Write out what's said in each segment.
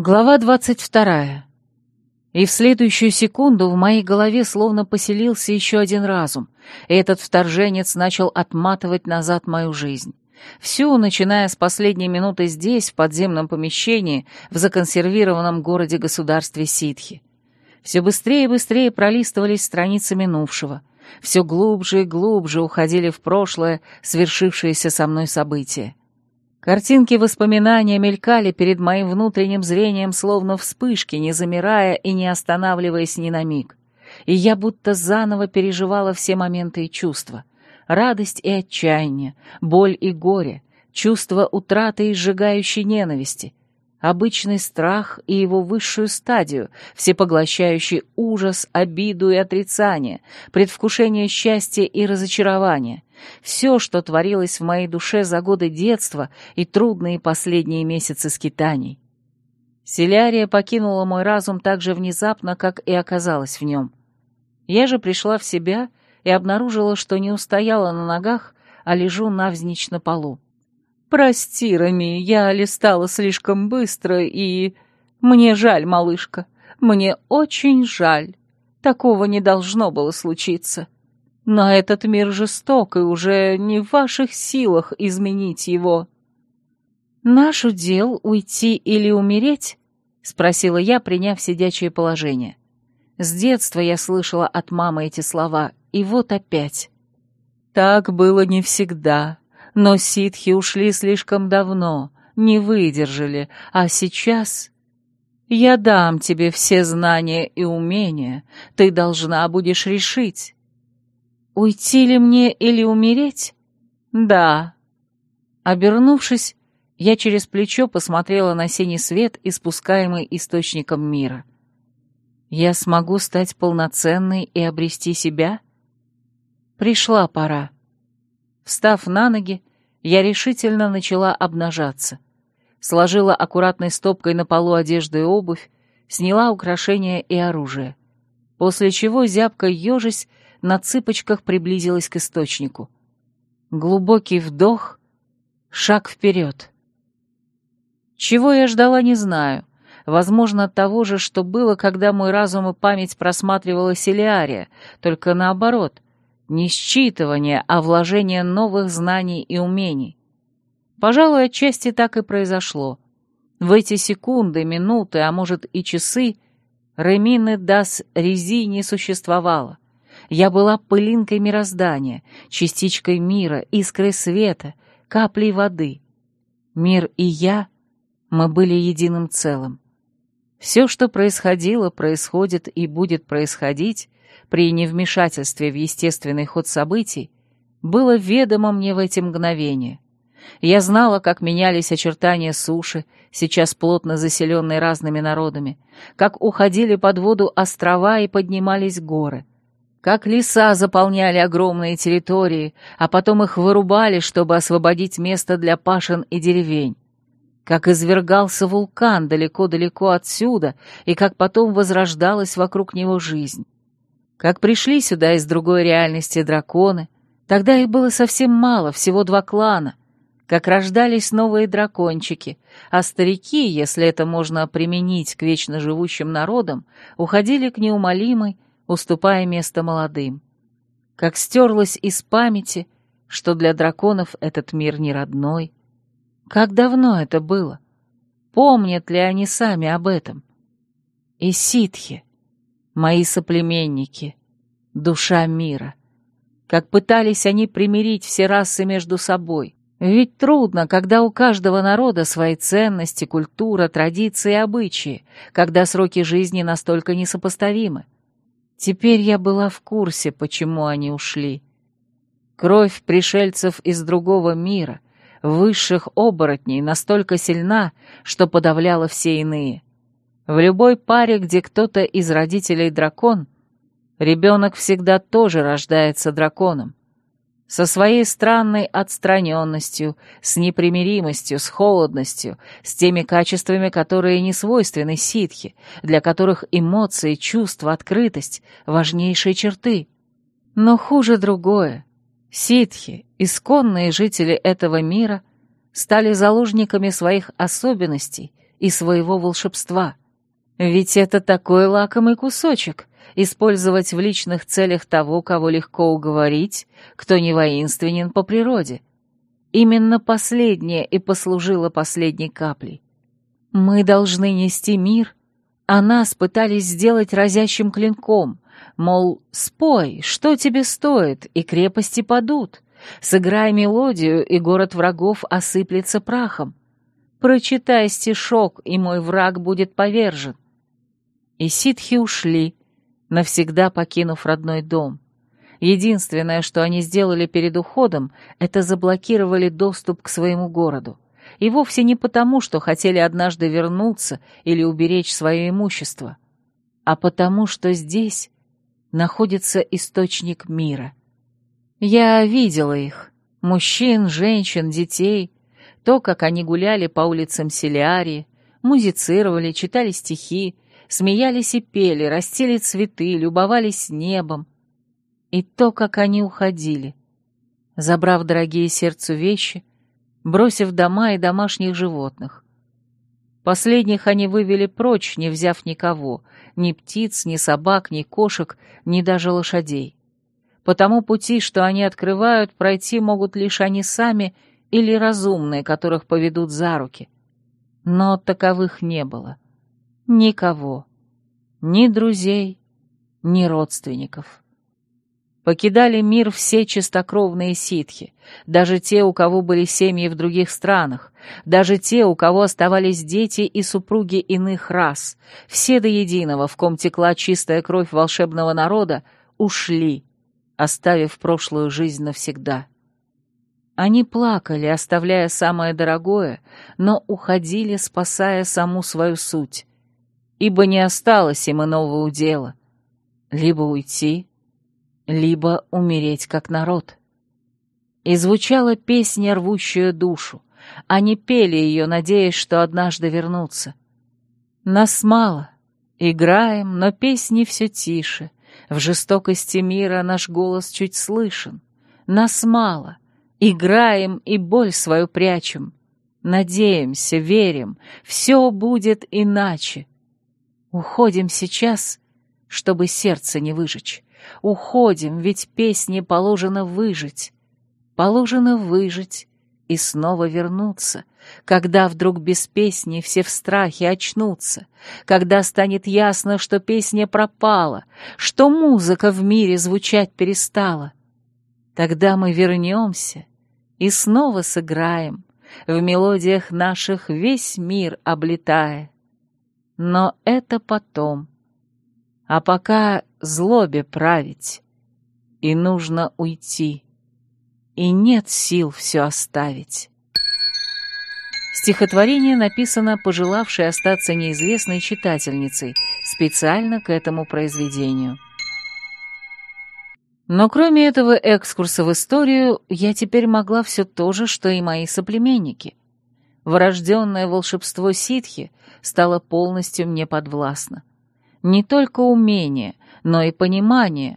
Глава двадцать вторая. И в следующую секунду в моей голове словно поселился еще один разум, и этот вторженец начал отматывать назад мою жизнь. Всю, начиная с последней минуты здесь, в подземном помещении, в законсервированном городе-государстве Ситхи. Все быстрее и быстрее пролистывались страницы минувшего, все глубже и глубже уходили в прошлое свершившиеся со мной события. Картинки воспоминания мелькали перед моим внутренним зрением, словно вспышки, не замирая и не останавливаясь ни на миг. И я будто заново переживала все моменты и чувства. Радость и отчаяние, боль и горе, чувство утраты и сжигающей ненависти, обычный страх и его высшую стадию, всепоглощающий ужас, обиду и отрицание, предвкушение счастья и разочарования, все, что творилось в моей душе за годы детства и трудные последние месяцы скитаний. Селярия покинула мой разум так же внезапно, как и оказалась в нем. Я же пришла в себя и обнаружила, что не устояла на ногах, а лежу навзничь на полу. «Прости, Рами, я листала слишком быстро и... Мне жаль, малышка, мне очень жаль. Такого не должно было случиться. Но этот мир жесток, и уже не в ваших силах изменить его». «Наш удел — уйти или умереть?» — спросила я, приняв сидячее положение. С детства я слышала от мамы эти слова, и вот опять. «Так было не всегда», но ситхи ушли слишком давно, не выдержали, а сейчас... Я дам тебе все знания и умения, ты должна будешь решить. Уйти ли мне или умереть? Да. Обернувшись, я через плечо посмотрела на синий свет, испускаемый источником мира. Я смогу стать полноценной и обрести себя? Пришла пора. Встав на ноги, я решительно начала обнажаться. Сложила аккуратной стопкой на полу одежду и обувь, сняла украшения и оружие. После чего, зябко ежась, на цыпочках приблизилась к источнику. Глубокий вдох, шаг вперед. Чего я ждала, не знаю. Возможно, того же, что было, когда мой разум и память просматривала Селиария, только наоборот — не считывание, а вложение новых знаний и умений. Пожалуй, отчасти так и произошло. В эти секунды, минуты, а может и часы, Ремины Дас Рези не существовало. Я была пылинкой мироздания, частичкой мира, искрой света, каплей воды. Мир и я, мы были единым целым. Все, что происходило, происходит и будет происходить, при невмешательстве в естественный ход событий, было ведомо мне в эти мгновения. Я знала, как менялись очертания суши, сейчас плотно заселенной разными народами, как уходили под воду острова и поднимались горы, как леса заполняли огромные территории, а потом их вырубали, чтобы освободить место для пашин и деревень, как извергался вулкан далеко-далеко отсюда и как потом возрождалась вокруг него жизнь. Как пришли сюда из другой реальности драконы, тогда их было совсем мало, всего два клана. Как рождались новые дракончики, а старики, если это можно применить к вечно живущим народам, уходили к неумолимой, уступая место молодым. Как стерлось из памяти, что для драконов этот мир не родной. Как давно это было? Помнят ли они сами об этом? И ситхи мои соплеменники, душа мира. Как пытались они примирить все расы между собой. Ведь трудно, когда у каждого народа свои ценности, культура, традиции и обычаи, когда сроки жизни настолько несопоставимы. Теперь я была в курсе, почему они ушли. Кровь пришельцев из другого мира, высших оборотней, настолько сильна, что подавляла все иные. В любой паре, где кто-то из родителей дракон, ребенок всегда тоже рождается драконом. Со своей странной отстраненностью, с непримиримостью, с холодностью, с теми качествами, которые не свойственны ситхи, для которых эмоции, чувства, открытость — важнейшие черты. Но хуже другое. Ситхи, исконные жители этого мира, стали заложниками своих особенностей и своего волшебства. Ведь это такой лакомый кусочек — использовать в личных целях того, кого легко уговорить, кто не воинственен по природе. Именно последнее и послужило последней каплей. Мы должны нести мир, а нас пытались сделать разящим клинком, мол, спой, что тебе стоит, и крепости падут. Сыграй мелодию, и город врагов осыплется прахом. Прочитай стишок, и мой враг будет повержен. И ситхи ушли, навсегда покинув родной дом. Единственное, что они сделали перед уходом, это заблокировали доступ к своему городу. И вовсе не потому, что хотели однажды вернуться или уберечь свое имущество, а потому, что здесь находится источник мира. Я видела их, мужчин, женщин, детей, то, как они гуляли по улицам Селиарии, музицировали, читали стихи, смеялись и пели, растили цветы, любовались небом. И то, как они уходили, забрав дорогие сердцу вещи, бросив дома и домашних животных. Последних они вывели прочь, не взяв никого, ни птиц, ни собак, ни кошек, ни даже лошадей. По тому пути, что они открывают, пройти могут лишь они сами или разумные, которых поведут за руки. Но таковых не было. — Никого. Ни друзей, ни родственников. Покидали мир все чистокровные ситхи, даже те, у кого были семьи в других странах, даже те, у кого оставались дети и супруги иных рас, все до единого, в ком текла чистая кровь волшебного народа, ушли, оставив прошлую жизнь навсегда. Они плакали, оставляя самое дорогое, но уходили, спасая саму свою суть, ибо не осталось им иного удела. Либо уйти, либо умереть как народ. И звучала песня, рвущая душу. Они пели ее, надеясь, что однажды вернутся. Нас мало, играем, но песни все тише. В жестокости мира наш голос чуть слышен. Нас мало, играем и боль свою прячем. Надеемся, верим, все будет иначе. Уходим сейчас, чтобы сердце не выжечь. Уходим, ведь песне положено выжить. Положено выжить и снова вернуться, когда вдруг без песни все в страхе очнутся, когда станет ясно, что песня пропала, что музыка в мире звучать перестала. Тогда мы вернемся и снова сыграем, в мелодиях наших весь мир облетая. Но это потом. А пока злобе править. И нужно уйти. И нет сил все оставить. Стихотворение написано пожелавшей остаться неизвестной читательницей специально к этому произведению. Но кроме этого экскурса в историю, я теперь могла все то же, что и мои соплеменники. Врожденное волшебство ситхи стало полностью мне подвластно. Не только умение, но и понимание,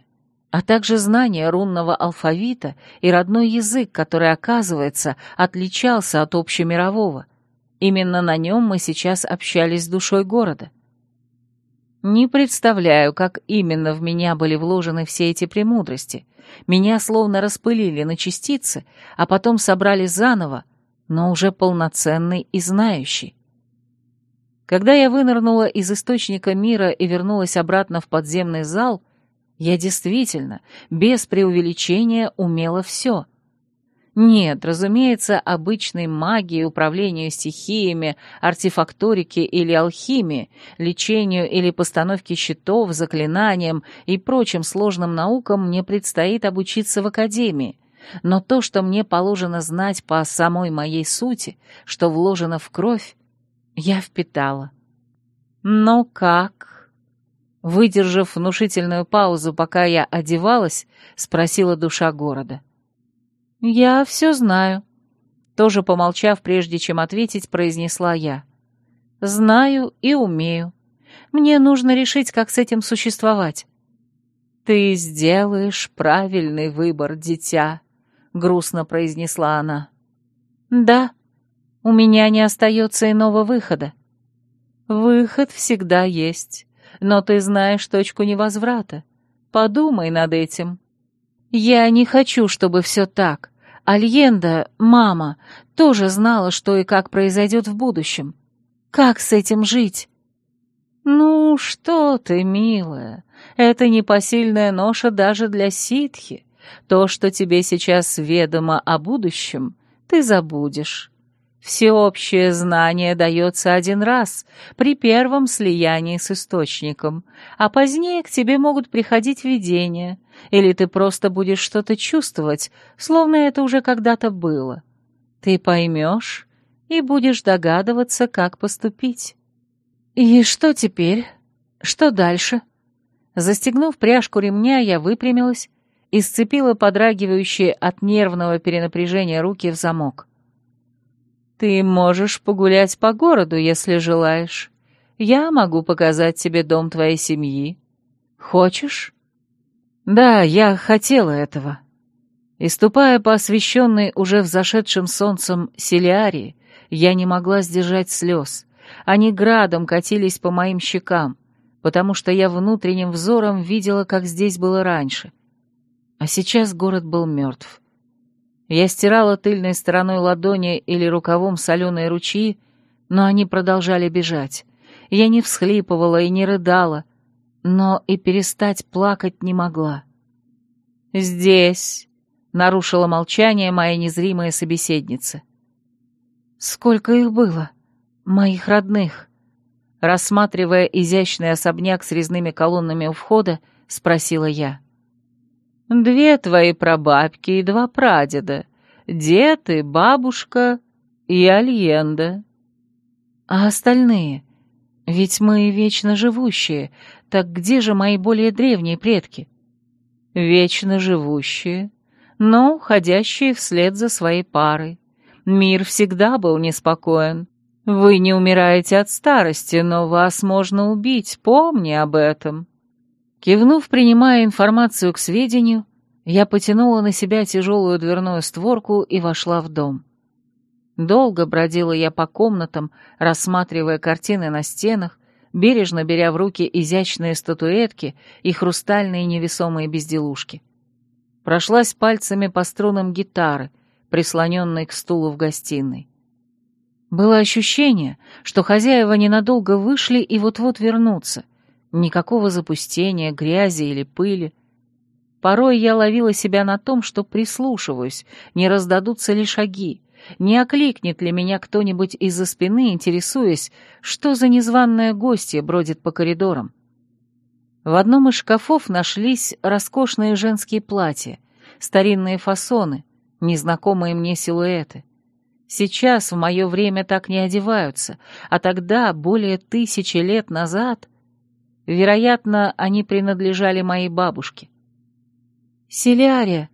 а также знание рунного алфавита и родной язык, который, оказывается, отличался от общемирового. Именно на нем мы сейчас общались с душой города. Не представляю, как именно в меня были вложены все эти премудрости. Меня словно распылили на частицы, а потом собрали заново, но уже полноценный и знающий. Когда я вынырнула из источника мира и вернулась обратно в подземный зал, я действительно, без преувеличения, умела все. Нет, разумеется, обычной магии, управлению стихиями, артефакторике или алхимии, лечению или постановке щитов, заклинаниям и прочим сложным наукам мне предстоит обучиться в академии. Но то, что мне положено знать по самой моей сути, что вложено в кровь, я впитала. Но как? Выдержав внушительную паузу, пока я одевалась, спросила душа города. «Я все знаю», — тоже помолчав, прежде чем ответить, произнесла я. «Знаю и умею. Мне нужно решить, как с этим существовать». «Ты сделаешь правильный выбор, дитя», — грустно произнесла она. «Да», у меня не остается иного выхода. Выход всегда есть, но ты знаешь точку невозврата. Подумай над этим. Я не хочу, чтобы все так. Альенда, мама, тоже знала, что и как произойдет в будущем. Как с этим жить? Ну, что ты, милая, это непосильная ноша даже для ситхи. То, что тебе сейчас ведомо о будущем, ты забудешь. Всеобщее знание дается один раз, при первом слиянии с источником, а позднее к тебе могут приходить видения, или ты просто будешь что-то чувствовать, словно это уже когда-то было. Ты поймешь и будешь догадываться, как поступить. И что теперь? Что дальше? Застегнув пряжку ремня, я выпрямилась и сцепила подрагивающие от нервного перенапряжения руки в замок. Ты можешь погулять по городу, если желаешь. Я могу показать тебе дом твоей семьи. Хочешь? Да, я хотела этого. И ступая по освещенной уже взошедшим солнцем Селиарии, я не могла сдержать слез. Они градом катились по моим щекам, потому что я внутренним взором видела, как здесь было раньше. А сейчас город был мертв. Я стирала тыльной стороной ладони или рукавом соленые ручьи, но они продолжали бежать. Я не всхлипывала и не рыдала, но и перестать плакать не могла. «Здесь», — нарушила молчание моя незримая собеседница. «Сколько их было, моих родных?» Рассматривая изящный особняк с резными колоннами у входа, спросила я. Две твои прабабки и два прадеда. Дед и бабушка и Альенда. А остальные? Ведь мы вечно живущие. Так где же мои более древние предки? Вечно живущие, но уходящие вслед за своей парой. Мир всегда был неспокоен. Вы не умираете от старости, но вас можно убить, помни об этом. Кивнув, принимая информацию к сведению, я потянула на себя тяжелую дверную створку и вошла в дом. Долго бродила я по комнатам, рассматривая картины на стенах, бережно беря в руки изящные статуэтки и хрустальные невесомые безделушки. Прошлась пальцами по струнам гитары, прислоненной к стулу в гостиной. Было ощущение, что хозяева ненадолго вышли и вот-вот вернутся, Никакого запустения, грязи или пыли. Порой я ловила себя на том, что прислушиваюсь, не раздадутся ли шаги, не окликнет ли меня кто-нибудь из-за спины, интересуясь, что за незваное гостье бродит по коридорам. В одном из шкафов нашлись роскошные женские платья, старинные фасоны, незнакомые мне силуэты. Сейчас, в мое время, так не одеваются, а тогда, более тысячи лет назад, Вероятно, они принадлежали моей бабушке. «Селиария,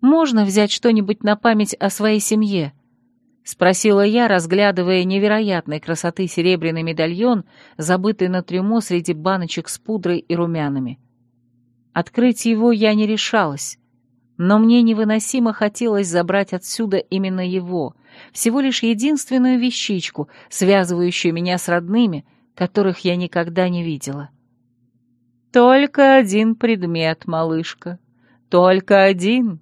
можно взять что-нибудь на память о своей семье?» — спросила я, разглядывая невероятной красоты серебряный медальон, забытый на трюмо среди баночек с пудрой и румянами. Открыть его я не решалась, но мне невыносимо хотелось забрать отсюда именно его, всего лишь единственную вещичку, связывающую меня с родными, которых я никогда не видела. Только один предмет, малышка. Только один.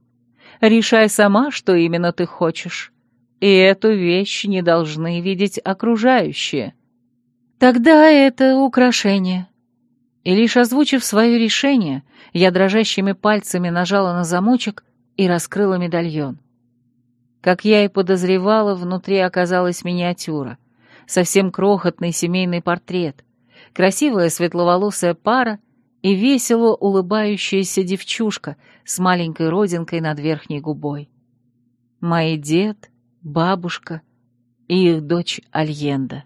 Решай сама, что именно ты хочешь. И эту вещь не должны видеть окружающие. Тогда это украшение. И лишь озвучив свое решение, я дрожащими пальцами нажала на замочек и раскрыла медальон. Как я и подозревала, внутри оказалась миниатюра. Совсем крохотный семейный портрет. Красивая светловолосая пара — и весело улыбающаяся девчушка с маленькой родинкой над верхней губой. Мои дед, бабушка и их дочь Альенда.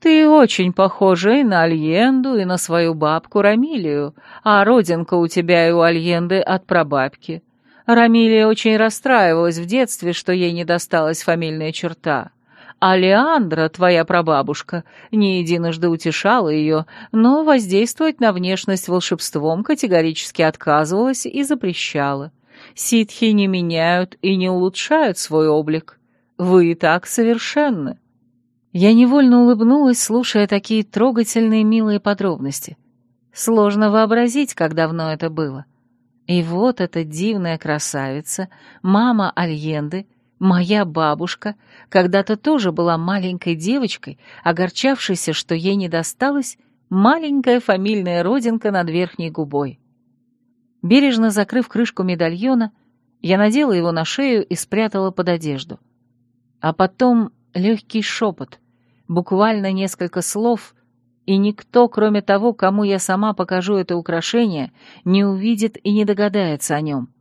«Ты очень похожа и на Альенду, и на свою бабку Рамилию, а родинка у тебя и у Альенды от прабабки. Рамилия очень расстраивалась в детстве, что ей не досталась фамильная черта. А Леандра, твоя прабабушка, не единожды утешала ее, но воздействовать на внешность волшебством категорически отказывалась и запрещала. Ситхи не меняют и не улучшают свой облик. Вы и так совершенны. Я невольно улыбнулась, слушая такие трогательные милые подробности. Сложно вообразить, как давно это было. И вот эта дивная красавица, мама Альенды, моя бабушка, когда-то тоже была маленькой девочкой, огорчавшейся, что ей не досталась маленькая фамильная родинка над верхней губой. Бережно закрыв крышку медальона, я надела его на шею и спрятала под одежду. А потом легкий шепот, буквально несколько слов, и никто, кроме того, кому я сама покажу это украшение, не увидит и не догадается о нем.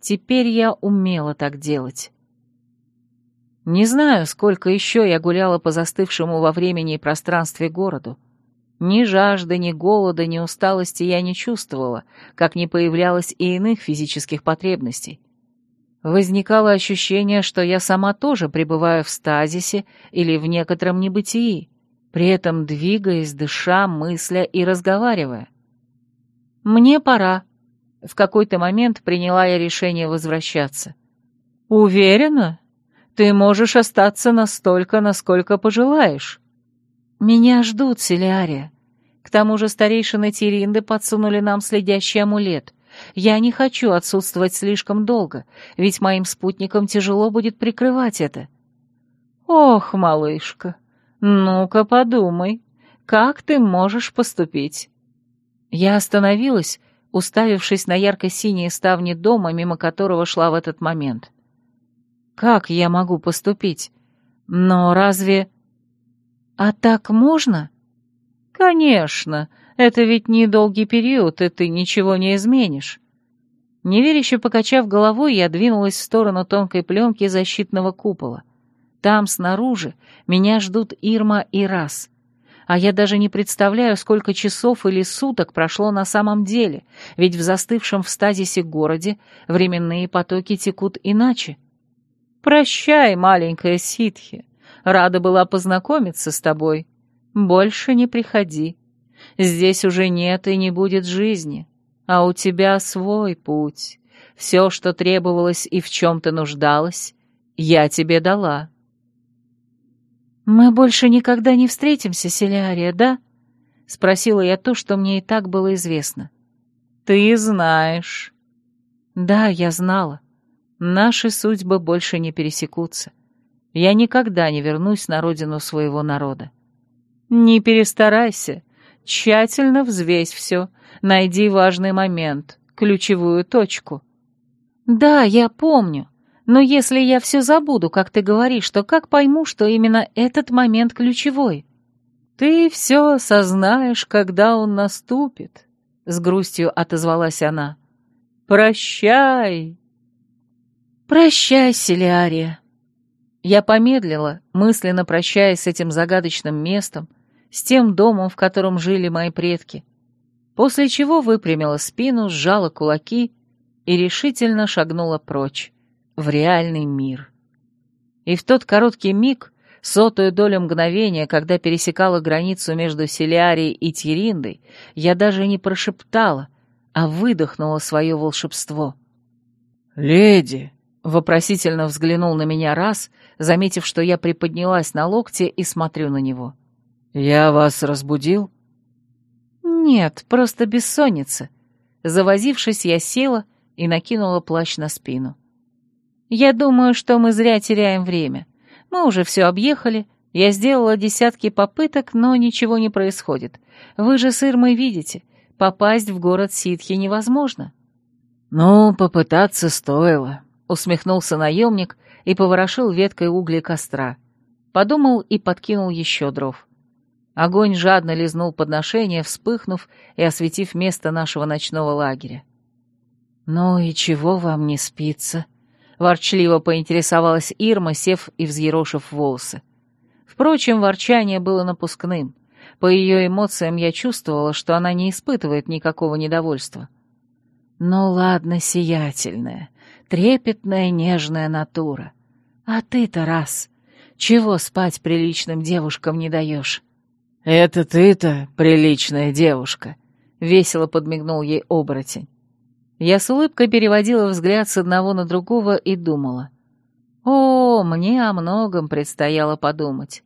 Теперь я умела так делать. Не знаю, сколько еще я гуляла по застывшему во времени и пространстве городу. Ни жажды, ни голода, ни усталости я не чувствовала, как не появлялось и иных физических потребностей. Возникало ощущение, что я сама тоже пребываю в стазисе или в некотором небытии, при этом двигаясь, дыша, мысля и разговаривая. «Мне пора». В какой-то момент приняла я решение возвращаться. «Уверена? Ты можешь остаться настолько, насколько пожелаешь». «Меня ждут, Селиария. К тому же старейшины Тиринды подсунули нам следящий амулет. Я не хочу отсутствовать слишком долго, ведь моим спутникам тяжело будет прикрывать это». «Ох, малышка, ну-ка подумай, как ты можешь поступить?» Я остановилась, уставившись на ярко-синие ставни дома, мимо которого шла в этот момент. «Как я могу поступить? Но разве...» «А так можно?» «Конечно, это ведь недолгий период, и ты ничего не изменишь». Неверяще покачав головой, я двинулась в сторону тонкой пленки защитного купола. Там, снаружи, меня ждут Ирма и Раз. А я даже не представляю, сколько часов или суток прошло на самом деле, ведь в застывшем в стазисе городе временные потоки текут иначе. «Прощай, маленькая ситхи. Рада была познакомиться с тобой. Больше не приходи. Здесь уже нет и не будет жизни, а у тебя свой путь. Все, что требовалось и в чем ты нуждалась, я тебе дала». «Мы больше никогда не встретимся, Селиария, да?» — спросила я то, что мне и так было известно. «Ты знаешь». «Да, я знала. Наши судьбы больше не пересекутся. Я никогда не вернусь на родину своего народа». «Не перестарайся. Тщательно взвесь все. Найди важный момент, ключевую точку». «Да, я помню. Но если я все забуду, как ты говоришь, то как пойму, что именно этот момент ключевой? Ты все осознаешь, когда он наступит, — с грустью отозвалась она. Прощай. Прощай, Селиария. Я помедлила, мысленно прощаясь с этим загадочным местом, с тем домом, в котором жили мои предки, после чего выпрямила спину, сжала кулаки и решительно шагнула прочь в реальный мир. И в тот короткий миг, сотую долю мгновения, когда пересекала границу между Селиарией и Тириндой, я даже не прошептала, а выдохнула свое волшебство. «Леди!» — вопросительно взглянул на меня раз, заметив, что я приподнялась на локте и смотрю на него. «Я вас разбудил?» «Нет, просто бессонница». Завозившись, я села и накинула плащ на спину. Я думаю, что мы зря теряем время. Мы уже все объехали, я сделала десятки попыток, но ничего не происходит. Вы же с Ирмой видите, попасть в город ситхи невозможно». «Ну, попытаться стоило», — усмехнулся наемник и поворошил веткой угли костра. Подумал и подкинул еще дров. Огонь жадно лизнул подношение, вспыхнув и осветив место нашего ночного лагеря. «Ну и чего вам не спится?» Ворчливо поинтересовалась Ирма, сев и взъерошив волосы. Впрочем, ворчание было напускным. По ее эмоциям я чувствовала, что она не испытывает никакого недовольства. «Ну ладно, сиятельная, трепетная, нежная натура. А ты-то раз, чего спать приличным девушкам не даешь?» «Это ты-то приличная девушка», — весело подмигнул ей оборотень. Я с улыбкой переводила взгляд с одного на другого и думала. О, мне о многом предстояло подумать.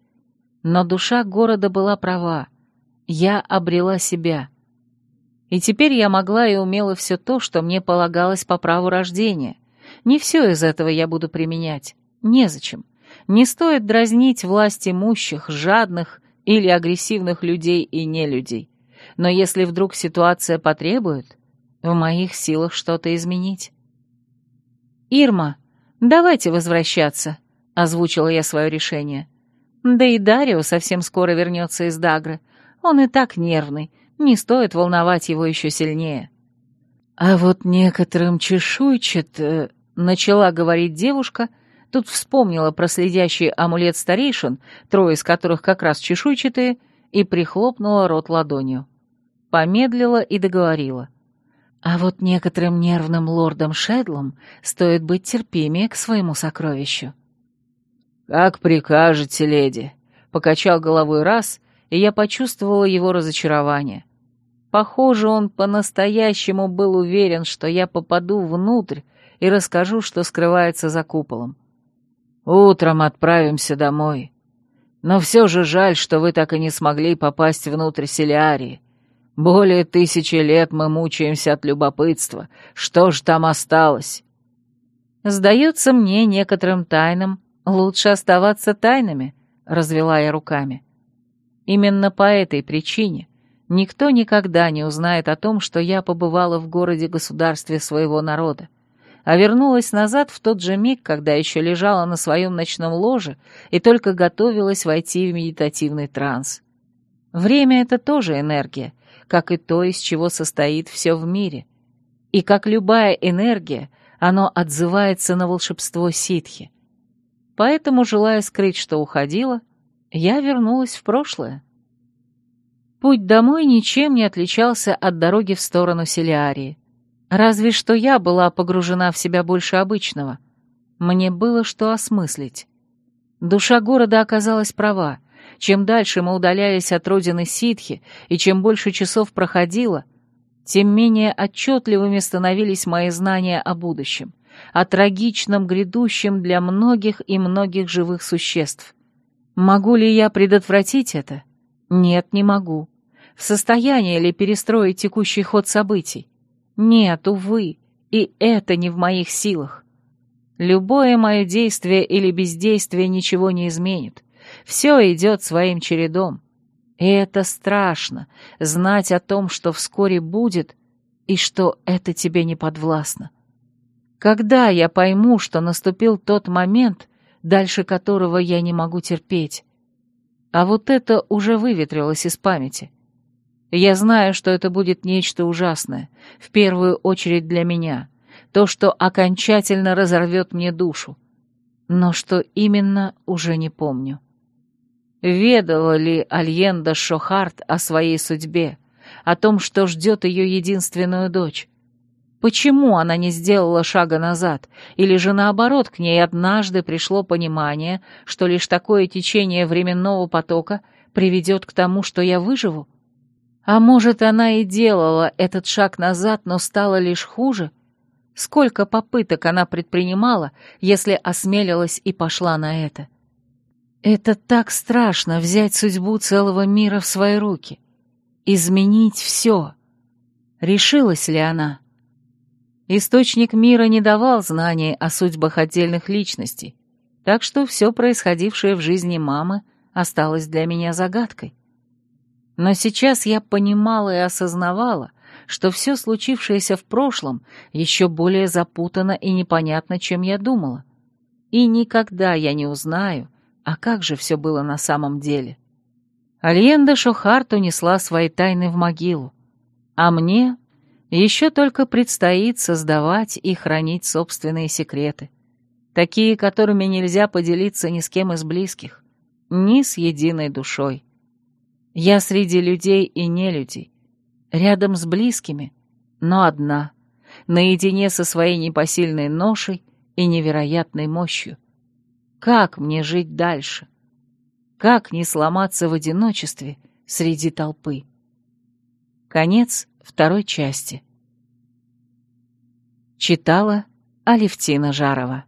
Но душа города была права. Я обрела себя. И теперь я могла и умела все то, что мне полагалось по праву рождения. Не все из этого я буду применять. Незачем. Не стоит дразнить власть имущих, жадных или агрессивных людей и нелюдей. Но если вдруг ситуация потребует, в моих силах что-то изменить. «Ирма, давайте возвращаться», — озвучила я свое решение. «Да и Дарио совсем скоро вернется из Дагры. Он и так нервный, не стоит волновать его еще сильнее». «А вот некоторым чешуйчат...» э, — начала говорить девушка, тут вспомнила про следящий амулет старейшин, трое из которых как раз чешуйчатые, и прихлопнула рот ладонью. Помедлила и договорила. А вот некоторым нервным лордам Шедлом стоит быть терпимее к своему сокровищу. «Как прикажете, леди», — покачал головой раз, и я почувствовала его разочарование. Похоже, он по-настоящему был уверен, что я попаду внутрь и расскажу, что скрывается за куполом. «Утром отправимся домой. Но все же жаль, что вы так и не смогли попасть внутрь Селиарии. Более тысячи лет мы мучаемся от любопытства. Что ж там осталось? Сдается мне некоторым тайнам. Лучше оставаться тайнами, развела я руками. Именно по этой причине никто никогда не узнает о том, что я побывала в городе-государстве своего народа, а вернулась назад в тот же миг, когда еще лежала на своем ночном ложе и только готовилась войти в медитативный транс. Время — это тоже энергия, как и то, из чего состоит все в мире. И как любая энергия, оно отзывается на волшебство ситхи. Поэтому, желая скрыть, что уходила, я вернулась в прошлое. Путь домой ничем не отличался от дороги в сторону Селиарии. Разве что я была погружена в себя больше обычного. Мне было что осмыслить. Душа города оказалась права. Чем дальше мы удалялись от родины ситхи, и чем больше часов проходило, тем менее отчетливыми становились мои знания о будущем, о трагичном грядущем для многих и многих живых существ. Могу ли я предотвратить это? Нет, не могу. В состоянии ли перестроить текущий ход событий? Нет, увы, и это не в моих силах. Любое мое действие или бездействие ничего не изменит. Все идет своим чередом. И это страшно, знать о том, что вскоре будет, и что это тебе не подвластно. Когда я пойму, что наступил тот момент, дальше которого я не могу терпеть? А вот это уже выветрилось из памяти. Я знаю, что это будет нечто ужасное, в первую очередь для меня, то, что окончательно разорвет мне душу. Но что именно, уже не помню. Ведала ли Альенда Шохарт о своей судьбе, о том, что ждет ее единственную дочь? Почему она не сделала шага назад, или же наоборот, к ней однажды пришло понимание, что лишь такое течение временного потока приведет к тому, что я выживу? А может, она и делала этот шаг назад, но стало лишь хуже? Сколько попыток она предпринимала, если осмелилась и пошла на это? — это так страшно взять судьбу целого мира в свои руки. Изменить все. Решилась ли она? Источник мира не давал знаний о судьбах отдельных личностей, так что все происходившее в жизни мамы осталось для меня загадкой. Но сейчас я понимала и осознавала, что все случившееся в прошлом еще более запутано и непонятно, чем я думала. И никогда я не узнаю, а как же все было на самом деле? Альенда Шохарт унесла свои тайны в могилу, а мне еще только предстоит создавать и хранить собственные секреты, такие, которыми нельзя поделиться ни с кем из близких, ни с единой душой. Я среди людей и нелюдей, рядом с близкими, но одна, наедине со своей непосильной ношей и невероятной мощью. Как мне жить дальше? Как не сломаться в одиночестве среди толпы? Конец второй части. Читала Алевтина Жарова